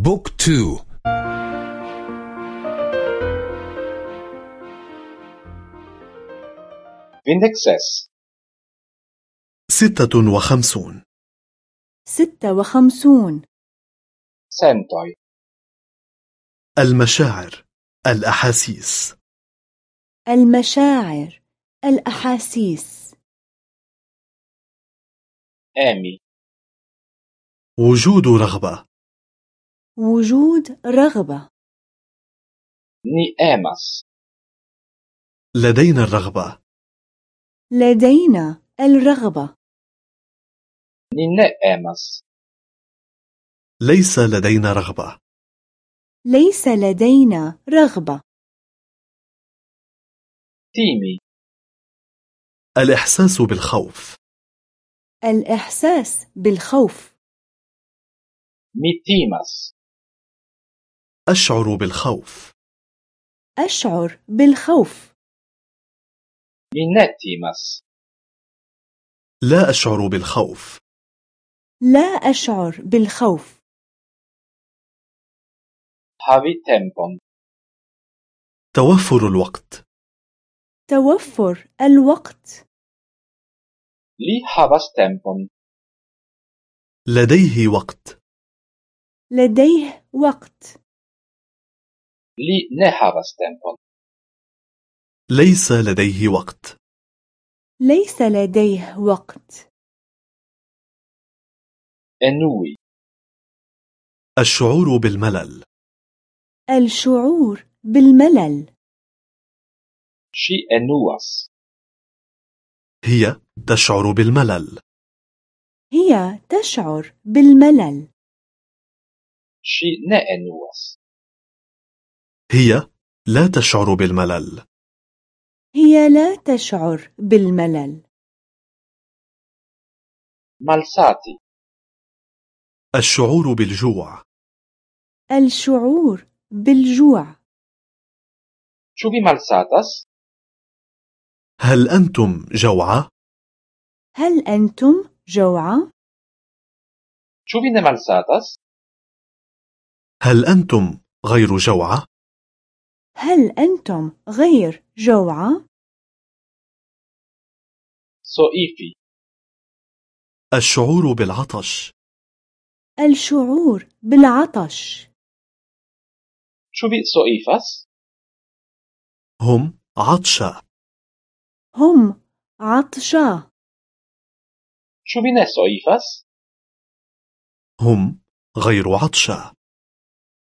Book two. Kvindek ses ستة وخمسون. ستة وخمسون. Sentoj المشاعر الأحاسيس. المشاعر الأحاسيس. آمي وجود رغبة. وجود رغبة. ني آمس لدينا الرغبة. لدينا الرغبة. ني آمس ليس لدينا رغبة. ليس لدينا رغبة. تيمي الإحساس بالخوف. الإحساس بالخوف. مي تيمس أشعر بالخوف. أشعر بالخوف. لا أشعر بالخوف. لا أشعر بالخوف. هاوي تمبون توفر الوقت. توفر الوقت. لي هاوس تمبون لديه وقت. لديه وقت. لي نه هاوس تمبون ليس لديه وقت. ليس لديه وقت. أنوي. الشعور بالملل. الشعور بالملل. شي انواس هي تشعر بالملل. هي تشعر بالملل. شي نه انواس هي لا تشعر بالملل. هي لا تشعر بالملل. Malsati الشعور بالجوع. الشعور بالجوع. Ĉu vi malsatas هل أنتم جوعى؟ هل أنتم جوعى؟ Ĉu vi ne malsatas هل أنتم غير جوعى؟ هل أنتم غير جوعى؟ Soifi الشعور بالعطش. الشعور بالعطش. Ĉu vi soifas هم عطشى هم عطشى Ĉu vi ne soifas هم غير عطشى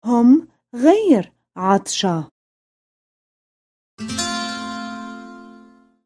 هم غير عطشى